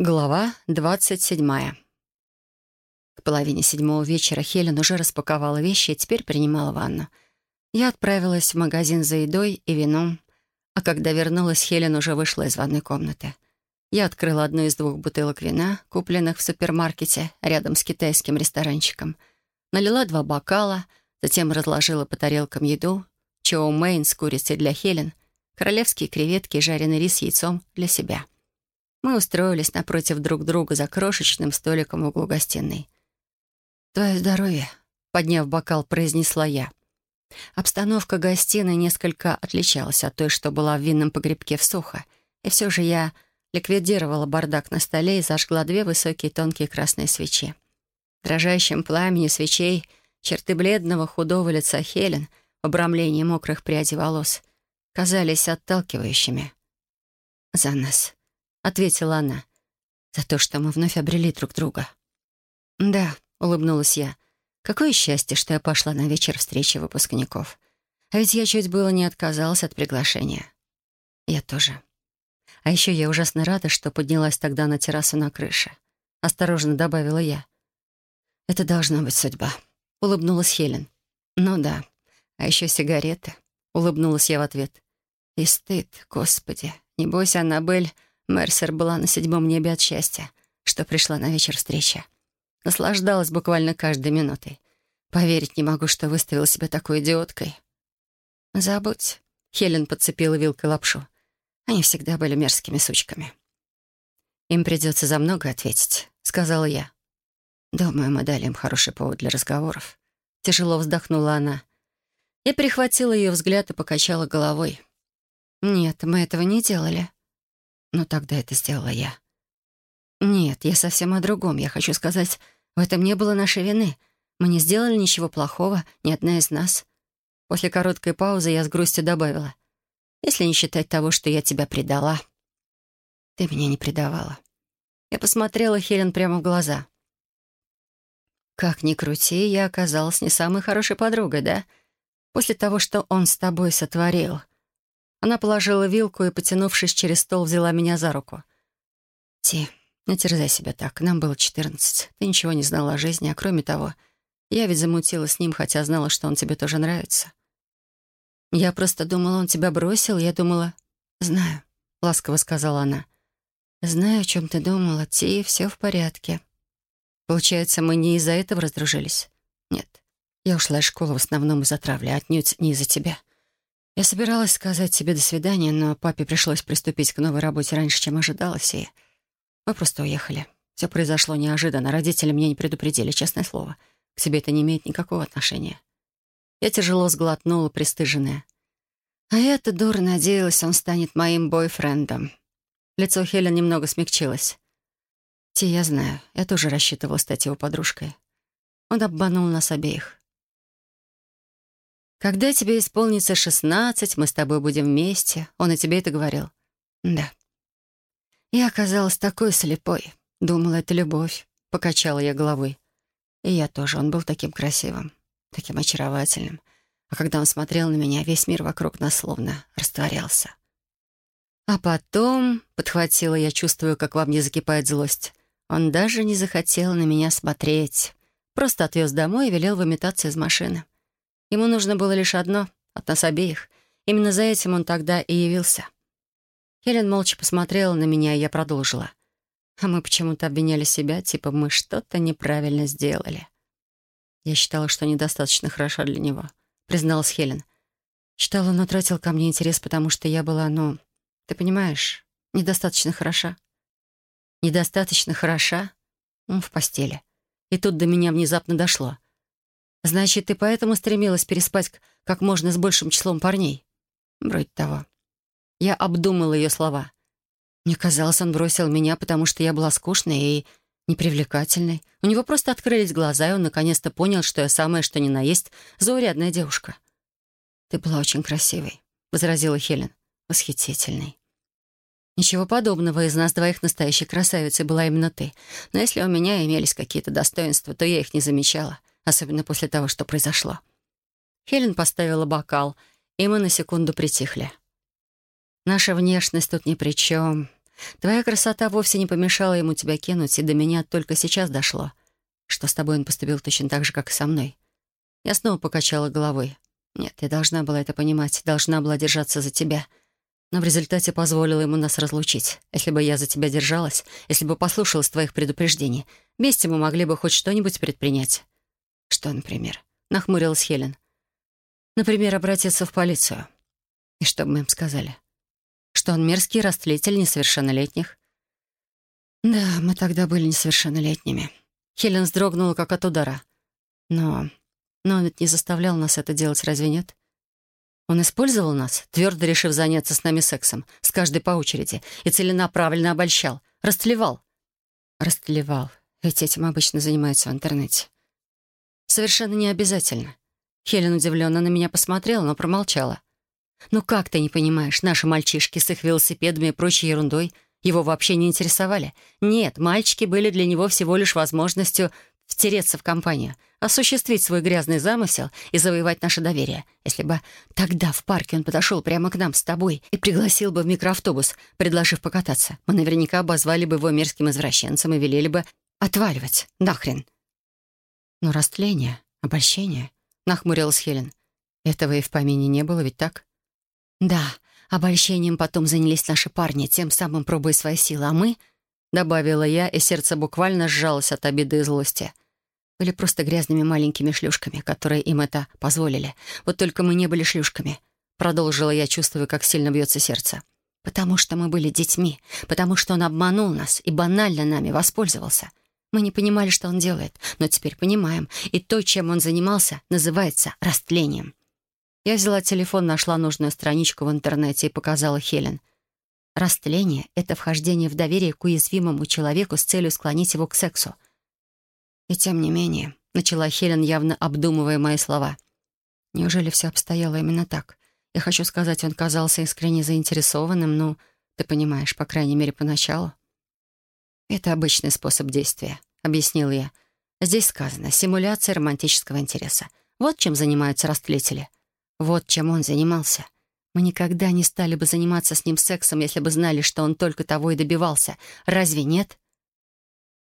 Глава двадцать седьмая. К половине седьмого вечера Хелен уже распаковала вещи и теперь принимала ванну. Я отправилась в магазин за едой и вином, а когда вернулась, Хелен уже вышла из ванной комнаты. Я открыла одну из двух бутылок вина, купленных в супермаркете рядом с китайским ресторанчиком, налила два бокала, затем разложила по тарелкам еду, чоу мейн с курицей для Хелен, королевские креветки и жареный рис с яйцом для себя — мы устроились напротив друг друга за крошечным столиком в углу гостиной. «Твое здоровье», — подняв бокал, произнесла я. Обстановка гостиной несколько отличалась от той, что была в винном погребке в Сухо, и все же я ликвидировала бардак на столе и зажгла две высокие тонкие красные свечи. В дрожащем свечей черты бледного худого лица Хелен в обрамлении мокрых прядей волос казались отталкивающими. «За нас», — ответила она. «За то, что мы вновь обрели друг друга». «Да», — улыбнулась я. «Какое счастье, что я пошла на вечер встречи выпускников. А ведь я чуть было не отказалась от приглашения». «Я тоже». «А еще я ужасно рада, что поднялась тогда на террасу на крыше», — осторожно добавила я. «Это должна быть судьба», — улыбнулась Хелен. «Ну да. А еще сигареты», — улыбнулась я в ответ. «И стыд, господи. Небось, Аннабель Мерсер была на седьмом небе от счастья, что пришла на вечер встречи. Наслаждалась буквально каждой минутой. Поверить не могу, что выставила себя такой идиоткой. «Забудь», — Хелен подцепила вилкой лапшу. «Они всегда были мерзкими сучками». «Им придется за много ответить», — сказала я. «Думаю, мы дали им хороший повод для разговоров». Тяжело вздохнула она. Я перехватила ее взгляд и покачала головой. «Нет, мы этого не делали», но тогда это сделала я. Нет, я совсем о другом. Я хочу сказать, в этом не было нашей вины. Мы не сделали ничего плохого, ни одна из нас. После короткой паузы я с грустью добавила. Если не считать того, что я тебя предала. Ты меня не предавала. Я посмотрела Хелен прямо в глаза. Как ни крути, я оказалась не самой хорошей подругой, да? После того, что он с тобой сотворил — она положила вилку и, потянувшись через стол, взяла меня за руку. «Ти, не терзай себя так. Нам было четырнадцать. Ты ничего не знала о жизни, а кроме того, я ведь замутила с ним, хотя знала, что он тебе тоже нравится. Я просто думала, он тебя бросил. Я думала... Знаю, — ласково сказала она. Знаю, о чем ты думала. Ти, все в порядке. Получается, мы не из-за этого раздружились? Нет. Я ушла из школы в основном из-за травли, отнюдь не из-за тебя. Я собиралась сказать тебе «до свидания», но папе пришлось приступить к новой работе раньше, чем ожидалось, и мы просто уехали. Все произошло неожиданно. Родители меня не предупредили, честное слово. К тебе это не имеет никакого отношения. Я тяжело сглотнула, пристыженная. А я-то дура надеялась, он станет моим бойфрендом. Лицо Хелен немного смягчилось. Ти, я знаю, я тоже рассчитывала стать его подружкой. Он обманул нас обеих. «Когда тебе исполнится шестнадцать, мы с тобой будем вместе». Он и тебе это говорил? «Да». Я оказалась такой слепой. Думала, это любовь. Покачала я головой. И я тоже. Он был таким красивым, таким очаровательным. А когда он смотрел на меня, весь мир вокруг нас словно растворялся. А потом, подхватила я, чувствую, как во мне закипает злость, он даже не захотел на меня смотреть. Просто отвез домой и велел выметаться из машины. Ему нужно было лишь одно — от нас обеих. Именно за этим он тогда и явился. Хелен молча посмотрела на меня, и я продолжила. А мы почему-то обвиняли себя, типа мы что-то неправильно сделали. Я считала, что недостаточно хороша для него, призналась Хелен. Считала, он утратил ко мне интерес, потому что я была, ну, ты понимаешь, недостаточно хороша. Недостаточно хороша? Ну, в постели. И тут до меня внезапно дошло — Значит, ты поэтому стремилась переспать как можно с большим числом парней? Вроде того. Я обдумала ее слова. Мне казалось, он бросил меня, потому что я была скучной и непривлекательной. У него просто открылись глаза, и он наконец-то понял, что я самая, что ни на есть, заурядная девушка. «Ты была очень красивой», — возразила Хелен. «Восхитительной». «Ничего подобного. Из нас двоих настоящей красавицей была именно ты. Но если у меня имелись какие-то достоинства, то я их не замечала особенно после того, что произошло. Хелен поставила бокал, и мы на секунду притихли. Наша внешность тут ни при чем. Твоя красота вовсе не помешала ему тебя кинуть, и до меня только сейчас дошло, что с тобой он поступил точно так же, как и со мной. Я снова покачала головой. Нет, я должна была это понимать, должна была держаться за тебя. Но в результате позволила ему нас разлучить. Если бы я за тебя держалась, если бы послушалась твоих предупреждений, вместе мы могли бы хоть что-нибудь предпринять. Что, например? Нахмурилась Хелен. Например, обратиться в полицию. И что бы мы им сказали? Что он мерзкий растлитель несовершеннолетних? Да, мы тогда были несовершеннолетними. Хелен вздрогнула, как от удара. Но... Но он ведь не заставлял нас это делать, разве нет? Он использовал нас, твердо решив заняться с нами сексом, с каждой по очереди, и целенаправленно обольщал, растлевал. Растлевал. Ведь этим обычно занимаются в интернете. Совершенно не обязательно. Хелен удивленно на меня посмотрела, но промолчала. «Ну как ты не понимаешь, наши мальчишки с их велосипедами и прочей ерундой его вообще не интересовали? Нет, мальчики были для него всего лишь возможностью втереться в компанию, осуществить свой грязный замысел и завоевать наше доверие. Если бы тогда в парке он подошел прямо к нам с тобой и пригласил бы в микроавтобус, предложив покататься, мы наверняка обозвали бы его мерзким извращенцем и велели бы отваливать. Нахрен. Но растление, обольщение, нахмурилась Хелен. Этого и в помине не было, ведь так? Да, обольщением потом занялись наши парни, тем самым пробуя свои силы, а мы, добавила я, и сердце буквально сжалось от обиды и злости. Были просто грязными маленькими шлюшками, которые им это позволили. Вот только мы не были шлюшками. Продолжила я, чувствуя, как сильно бьется сердце. Потому что мы были детьми, потому что он обманул нас и банально нами воспользовался. Мы не понимали, что он делает, но теперь понимаем. И то, чем он занимался, называется растлением. Я взяла телефон, нашла нужную страничку в интернете и показала Хелен. Растление — это вхождение в доверие к уязвимому человеку с целью склонить его к сексу. И тем не менее, начала Хелен, явно обдумывая мои слова. Неужели все обстояло именно так? Я хочу сказать, он казался искренне заинтересованным, но, ты понимаешь, по крайней мере, поначалу. «Это обычный способ действия», — объяснил я. «Здесь сказано «симуляция романтического интереса». Вот чем занимаются растлители. Вот чем он занимался. Мы никогда не стали бы заниматься с ним сексом, если бы знали, что он только того и добивался. Разве нет?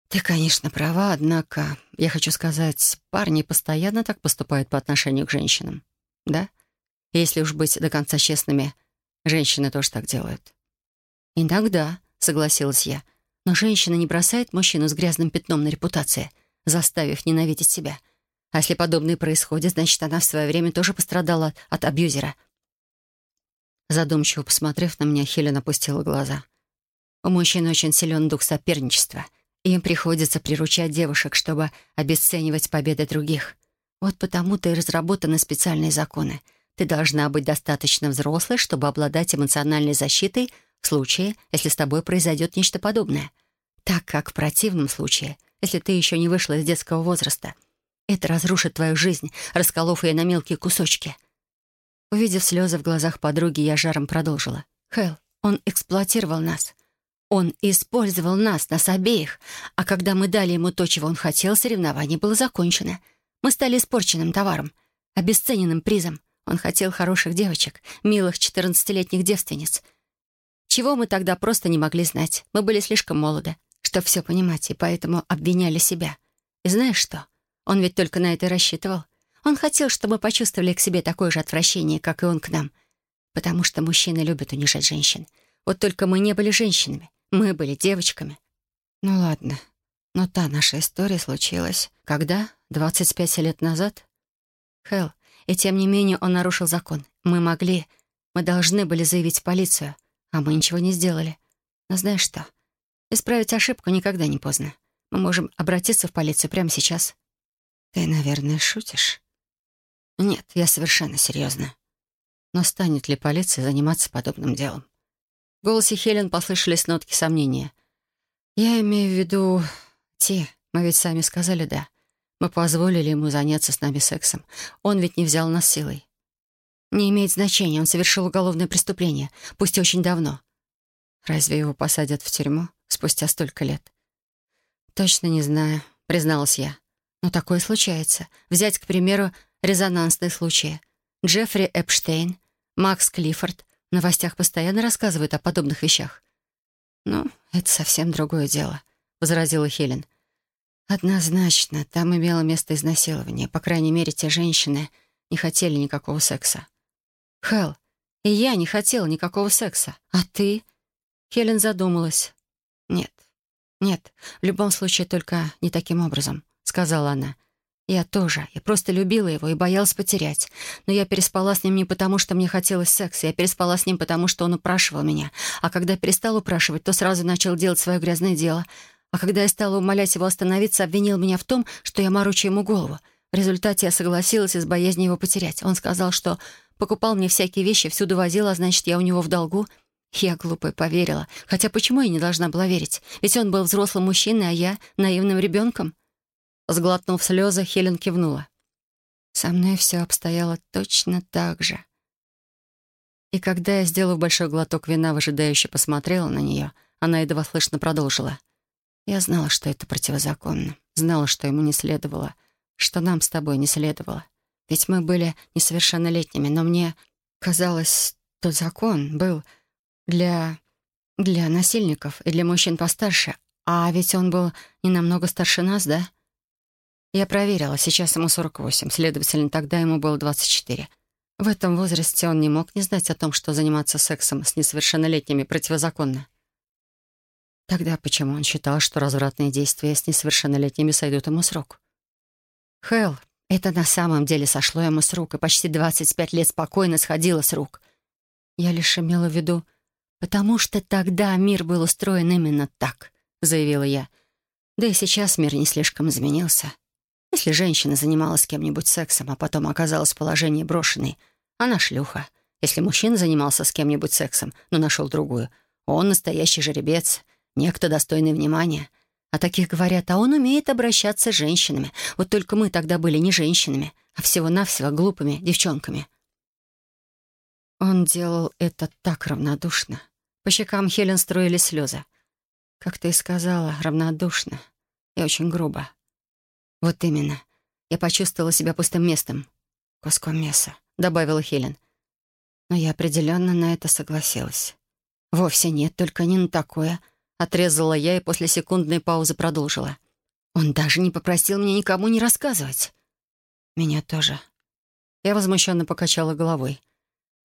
Ты, конечно, права, однако, я хочу сказать, парни постоянно так поступают по отношению к женщинам. Да? Если уж быть до конца честными, женщины тоже так делают. Иногда, согласилась я, но женщина не бросает мужчину с грязным пятном на репутации, заставив ненавидеть себя — а если подобное происходит, значит, она в свое время тоже пострадала от абьюзера. Задумчиво посмотрев на меня, Хелен опустила глаза. У мужчин очень силен дух соперничества. Им приходится приручать девушек, чтобы обесценивать победы других. Вот потому-то и разработаны специальные законы. Ты должна быть достаточно взрослой, чтобы обладать эмоциональной защитой в случае, если с тобой произойдет нечто подобное. Так как в противном случае, если ты еще не вышла из детского возраста — это разрушит твою жизнь, расколов ее на мелкие кусочки. Увидев слезы в глазах подруги, я жаром продолжила. Хэл, он эксплуатировал нас. Он использовал нас, нас обеих. А когда мы дали ему то, чего он хотел, соревнование было закончено. Мы стали испорченным товаром, обесцененным призом. Он хотел хороших девочек, милых четырнадцатилетних девственниц. Чего мы тогда просто не могли знать. Мы были слишком молоды, чтобы все понимать, и поэтому обвиняли себя. И знаешь что? Он ведь только на это рассчитывал. Он хотел, чтобы мы почувствовали к себе такое же отвращение, как и он к нам. Потому что мужчины любят унижать женщин. Вот только мы не были женщинами. Мы были девочками. Ну ладно. Но та наша история случилась. Когда? 25 лет назад? Хелл. И тем не менее он нарушил закон. Мы могли... Мы должны были заявить в полицию. А мы ничего не сделали. Но знаешь что? Исправить ошибку никогда не поздно. Мы можем обратиться в полицию прямо сейчас. «Ты, наверное, шутишь?» «Нет, я совершенно серьезно. Но станет ли полиция заниматься подобным делом?» В голосе Хелен послышались нотки сомнения. «Я имею в виду те. Мы ведь сами сказали «да». Мы позволили ему заняться с нами сексом. Он ведь не взял нас силой. Не имеет значения, он совершил уголовное преступление, пусть и очень давно. Разве его посадят в тюрьму спустя столько лет? Точно не знаю, призналась я. Но такое случается. Взять, к примеру, резонансные случаи. Джеффри Эпштейн, Макс Клиффорд в новостях постоянно рассказывают о подобных вещах. «Ну, это совсем другое дело», — возразила Хелен. «Однозначно, там имело место изнасилование. По крайней мере, те женщины не хотели никакого секса». «Хелл, я не хотела никакого секса. А ты?» Хелен задумалась. «Нет, нет, в любом случае только не таким образом», — сказала она. «Я тоже. Я просто любила его и боялась потерять. Но я переспала с ним не потому, что мне хотелось секса. Я переспала с ним потому, что он упрашивал меня. А когда перестал упрашивать, то сразу начал делать свое грязное дело. А когда я стала умолять его остановиться, обвинил меня в том, что я морочу ему голову. В результате я согласилась из боязни его потерять. Он сказал, что покупал мне всякие вещи, всюду возил, а значит, я у него в долгу. Я, глупая, поверила. Хотя почему я не должна была верить? Ведь он был взрослым мужчиной, а я — наивным ребенком. Сглотнув слезы, Хелен кивнула. Со мной все обстояло точно так же. И когда я, сделав большой глоток вина, выжидающе посмотрела на нее, она едва слышно продолжила. Я знала, что это противозаконно. Знала, что ему не следовало. Что нам с тобой не следовало. Ведь мы были несовершеннолетними, но мне казалось, тот закон был для... для насильников и для мужчин постарше. А ведь он был не намного старше нас, да? Я проверила, сейчас ему 48, следовательно, тогда ему было 24. В этом возрасте он не мог не знать о том, что заниматься сексом с несовершеннолетними противозаконно. Тогда почему он считал, что развратные действия с несовершеннолетними сойдут ему с рук? Хелл, это на самом деле сошло ему с рук, и почти 25 лет спокойно сходило с рук. Я лишь имела в виду, потому что тогда мир был устроен именно так, заявила я. Да и сейчас мир не слишком изменился. Если женщина занималась кем-нибудь сексом, а потом оказалась в положении брошенной, она шлюха. Если мужчина занимался с кем-нибудь сексом, но нашел другую, он настоящий жеребец, некто достойный внимания. О таких говорят, а он умеет обращаться с женщинами. Вот только мы тогда были не женщинами, а всего-навсего глупыми девчонками. Он делал это так равнодушно. По щекам Хелен строили слезы. Как ты и сказала, равнодушно и очень грубо. «Вот именно. Я почувствовала себя пустым местом. Куском мяса», — добавила Хелен. Но я определенно на это согласилась. «Вовсе нет, только не на такое», — отрезала я и после секундной паузы продолжила. «Он даже не попросил меня никому не рассказывать». «Меня тоже». Я возмущенно покачала головой.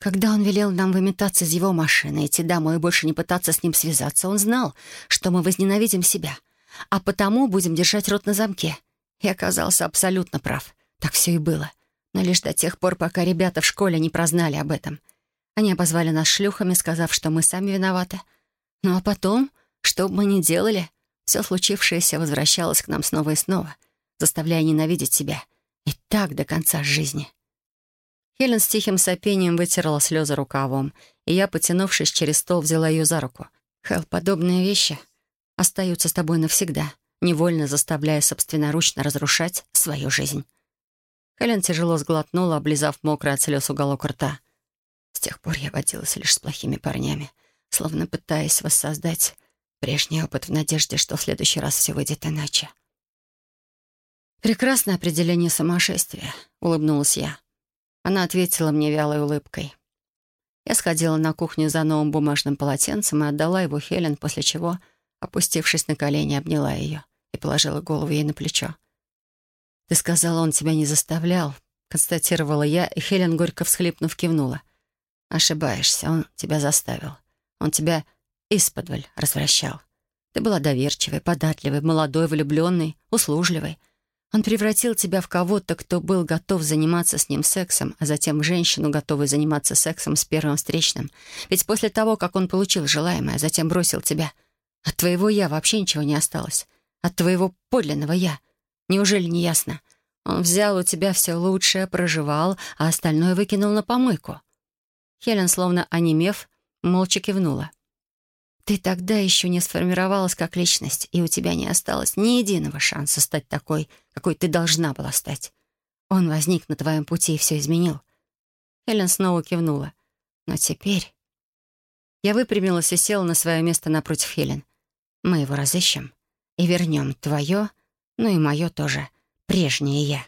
Когда он велел нам выметаться из его машины, идти домой и больше не пытаться с ним связаться, он знал, что мы возненавидим себя, а потому будем держать рот на замке. И оказался абсолютно прав. Так все и было. Но лишь до тех пор, пока ребята в школе не прознали об этом. Они обозвали нас шлюхами, сказав, что мы сами виноваты. Ну а потом, что бы мы ни делали, все случившееся возвращалось к нам снова и снова, заставляя ненавидеть себя. И так до конца жизни. Хелен с тихим сопением вытерла слезы рукавом, и я, потянувшись через стол, взяла ее за руку. «Хелл, подобные вещи остаются с тобой навсегда невольно заставляя собственноручно разрушать свою жизнь. Хелен тяжело сглотнула, облизав мокрый от слез уголок рта. С тех пор я водилась лишь с плохими парнями, словно пытаясь воссоздать прежний опыт в надежде, что в следующий раз все выйдет иначе. «Прекрасное определение сумасшествия», — улыбнулась я. Она ответила мне вялой улыбкой. Я сходила на кухню за новым бумажным полотенцем и отдала его Хелен, после чего, опустившись на колени, обняла ее и положила голову ей на плечо. «Ты сказала, он тебя не заставлял», — констатировала я, и Хелен, горько всхлипнув, кивнула. «Ошибаешься, он тебя заставил. Он тебя исподволь развращал. Ты была доверчивой, податливой, молодой, влюбленной, услужливой. Он превратил тебя в кого-то, кто был готов заниматься с ним сексом, а затем в женщину, готовую заниматься сексом с первым встречным. Ведь после того, как он получил желаемое, а затем бросил тебя, от твоего «я» вообще ничего не осталось от твоего подлинного «я». Неужели не ясно? Он взял у тебя все лучшее, проживал, а остальное выкинул на помойку». Хелен, словно онемев, молча кивнула. «Ты тогда еще не сформировалась как личность, и у тебя не осталось ни единого шанса стать такой, какой ты должна была стать. Он возник на твоем пути и все изменил». Хелен снова кивнула. «Но теперь...» Я выпрямилась и села на свое место напротив Хелен. «Мы его разыщем» и вернем твое, ну и мое тоже, прежнее я.